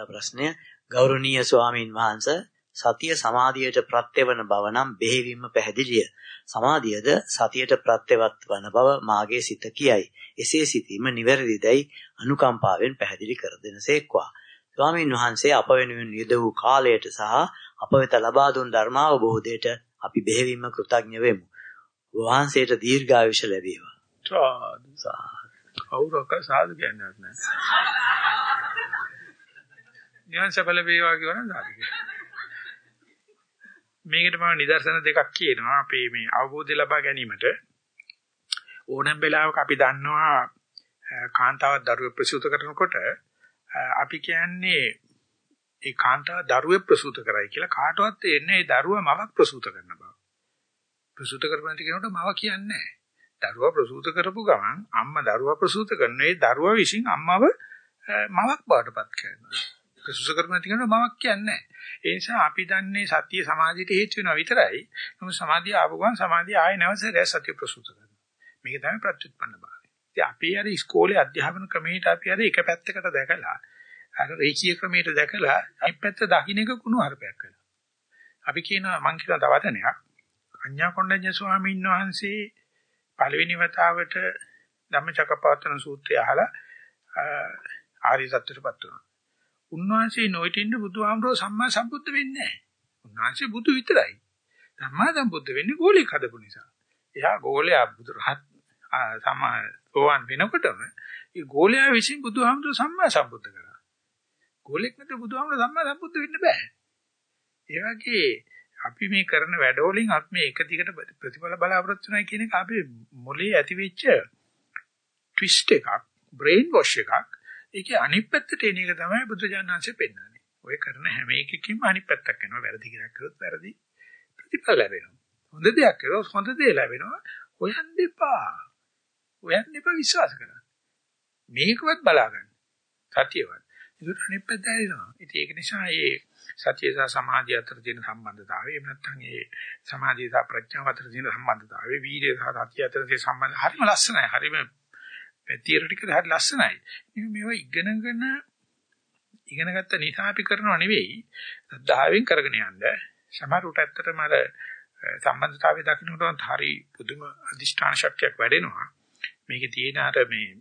ඊළඟ ප්‍රශ්නය ගෞරවනීය ස්වාමින් වහන්සේ සතිය සමාධියට ප්‍රත්‍යවන බව නම් බෙහෙවින්ම පැහැදිලිය. සමාධියද සතියට ප්‍රත්‍යවත් වන බව මාගේ සිත කියයි. එසේ සිතීම නිවැරදිදයි අනුකම්පාවෙන් පැහැදිලි කර දෙනසේක්වා. ස්වාමින් වහන්සේ අප වෙනුවෙන් යෙද වූ කාලයට සහ අප වෙත ලබා දුන් ධර්මාවබෝධයට අපි බෙහෙවින්ම කෘතඥ වෙමු. වහන්සේට දීර්ඝායුෂ ලැබේවා. කවුරක සාදු කියන්නේ නැහැ. නිවන් සඵල වේවා කියනවා සාදු කියනවා. මේකට මම නිදර්ශන දෙකක් කියනවා අපේ මේ අවබෝධය ලබා ගැනීමට ඕනෑම වෙලාවක අපි දන්නවා කාන්තාවක් දරුවෙක් ප්‍රසූත කරනකොට අපි කියන්නේ ඒ කාන්තාව දරුවෙක් ප්‍රසූත කරයි කියලා කාටවත් තේරෙන්නේ ඒ දරුවා මවක් ප්‍රසූත කරන බව. ප්‍රසූත කරපන්ති කෙනෙකුට මව කියන්නේ නැහැ. දරුවා ප්‍රසූත කරපු ගමන් අම්මා දරුවා ප්‍රසූත කරන ඒ දරුවා විසින් අම්මව මවක් බවටපත් කරනවා. ප්‍රසූත කරපන්ති කෙනෙකුට මවක් කියන්නේ නැහැ. ඒ නිසා අපි දන්නේ සත්‍ය සමාධියට හේතු වෙනවා විතරයි. නමුත් සමාධිය ආපු ගමන් සමාධිය ආයේ නැවත සත්‍ය ප්‍රසූත කරනවා. මේක තමයි ප්‍රත්‍යুৎපන්න භාවය. ඉතින් අපි අර ඉස්කෝලේ අධ්‍යාපන ක්‍රමයට අපි අර එක පැත්තකට දැකලා අර රේඛීය ක්‍රමයට දැකලා අනිත් පැත්ත දකින්න එක කුණු හරපයක් කරනවා. අපි කියනවා මං කියන තවදනයක් අඤ්ඤා කොණ්ඩඤ්ඤ ස්වාමීන් වහන්සේ පළවෙනි වතාවට ධම්මචක්කපවත්තන සූත්‍රය අහලා ආර්ය සත්‍යයටපත් වුණා. උන්වහන්සේ නොයිටින්ද බුදුහාමරෝ සම්මා සම්බුද්ධ වෙන්නේ නැහැ. උන්වහන්සේ බුදු විතරයි. සම්මා සම්බුද්ධ වෙන්නේ ගෝලෙක් හදපු නිසා. එයා ගෝලයා බුදු රහත් සමා සෝවන් වෙනකොටම ඒ ගෝලයා විසින් බුදුහාමරෝ සම්මා සම්බුද්ධ කරා. ගෝලෙක් නැතුව බුදුහාමරෝ සම්මා සම්බුද්ධ වෙන්න බෑ. ඒ වගේ අපි මේ කරන වැඩවලින් අපි මේ එක දිගට ප්‍රතිඵල බලාපොරොත්තු වෙනවා කියන එක අපේ මොලේ ඇති වෙච්ච ට්විස්ට් එකක්, බ්‍රේන් වොෂ් එකක්. ඒකේ අනිත් පැත්තට එන එක තමයි බුදුජානනාංශය පෙන්වන්නේ. ඔය කරන හැම එකකින්ම අනිත් පැත්තක් එනවා. වැරදි කියලා කරොත් වැරදි ප්‍රතිඵල ලැබෙනවා. හොඳ දෙයක් කරොත් හොඳ දේ ලැබෙනවා. හොයන්න එපා. හොයන්න එපා විශ්වාස කරන්න. මේකවත් බලාගන්න. සතියවත්. ඒක අනිත් පැත්ත ඇරිනවා. ඉතින් ඒක නිසා මේ සතිය සහ සමාධිය අතර තියෙන සම්බන්ධතාවය එහෙම නැත්නම් ඒ සමාධිය සහ ප්‍රඥාව අතර තියෙන සම්බන්ධතාවය වීර්යය සහ සතිය අතර තියෙන සම්බන්ධය හරිම ලස්සනයි හරිම තියරිටිකල් හරි ලස්සනයි. මේවා ඉගෙනගෙන ඉගෙන ගත්ත නිසා අපි කරනව නෙවෙයි. සද්ධාවෙන් කරගෙන යන්න. සමහරට ඇත්තටම අර සම්බන්ධතාවය දකින්නට හරි පුදුම අදිෂ්ඨාන ශක්තියක් වැඩෙනවා. මේකේ තියෙන අර මේ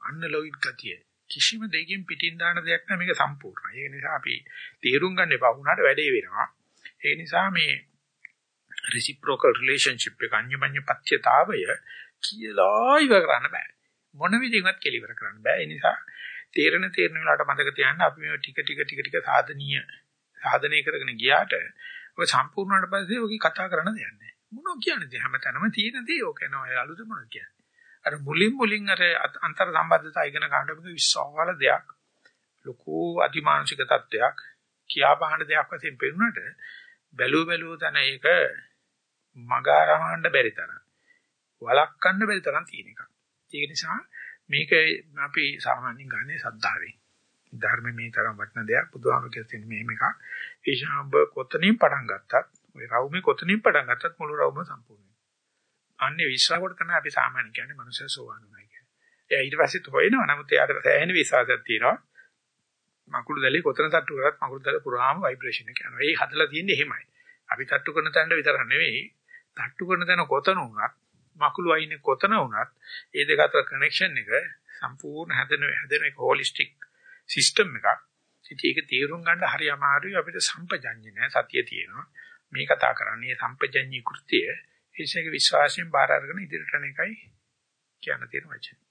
අන්නලොයිඩ් ගතිය කිසිම දෙයකින් පිටින් දාන දෙයක් නෑ. මේක සම්පූර්ණයි. ඒ නිසා අපි තේරුම් ගන්න එපා. වුණාට වැඩේ වෙනවා. ඒ නිසා මේ reciprocal relationship එක අන්‍යමඤ්ඤ පත්‍යතාවය කියලා ඉවර කරන්න බෑ. මොන විදිහකට කෙලිවර කරන්න බෑ. ඒ නිසා තේරෙන තේරෙන වෙලාවට මතක තියාගන්න අපි මේ ටික ටික ටික ටික සාධනීය සාධනය කරගෙන ගියාට ඔය සම්පූර්ණවට පස්සේ ඔකී කතා කරන්න දෙයක් නෑ. මොනවා කියන්නේ හැමතැනම තියෙන දේ ඕක නෝ අලුත මොනවද කියන්නේ. අර මුලින් මුලින් අර අන්තර් සම්බන්ධතා ඉගෙන ගන්නකොට විශ්වාල දෙයක් ලොකු අතිමානසික තත්වයක් කියා බහන දෙයක් වශයෙන් පෙනුනට බැලුව බැලුව තන ඒක මගාරහන්න බැරි තරම් වළක්වන්න බැරි තරම් තියෙන එකක්. ඒක නිසා මේක අපි සාමාන්‍යයෙන් ගන්නේ සද්ධාවෙන්. ධර්ම මේ තරම් වටින දෙයක් බුදුහාම කියලා තියෙන මෙහෙම එකක්. ඒ ශාඹ කොතනින් පටන් ගත්තත් ඔය රවුමේ කොතනින් පටන් ගත්තත් මුළු රවුම සම්පූර්ණ අන්නේ විශ්වාසකට තමයි අපි සාමාන්‍ය කියන්නේ මනුෂ්‍ය සෝවාන් උනායි කියන්නේ. එයා ඊට පස්සෙත් හොයනවා. නමුත් එයාට සෑහෙන විශ්වාසයක් තියෙනවා. මකුළු දැලේ කොතන තට්ටු කරත් මකුළු දැල පුරාම ভাইබ්‍රේෂන් එක යනවා. ඒ හදලා තියෙන්නේ එහෙමයි. අපි තට්ටු කරන තැනට විතර නෙවෙයි. තට්ටු කරන තැන කොතන වුණත් මකුළු අයිනේ කොතන වුණත් ඒ දෙක අතර කනෙක්ෂන් එක සම්පූර්ණ හැදෙන හැදෙන එක හොලිස්ටික් සිස්ටම් එකක්. ඉතින් ඒක තේරුම් ගන්න හරි අමාරුයි අපිට සම්පජඤ්ඤ නෑ සතිය තියෙනවා. මේ කතා කරන්නේ සම්පජඤ්ඤී කෘත්‍යය ඒසේක විශ්වාසයෙන් බාර අරගෙන ඉදිරියට යන එකයි කියන්න තියෙන වචනේ.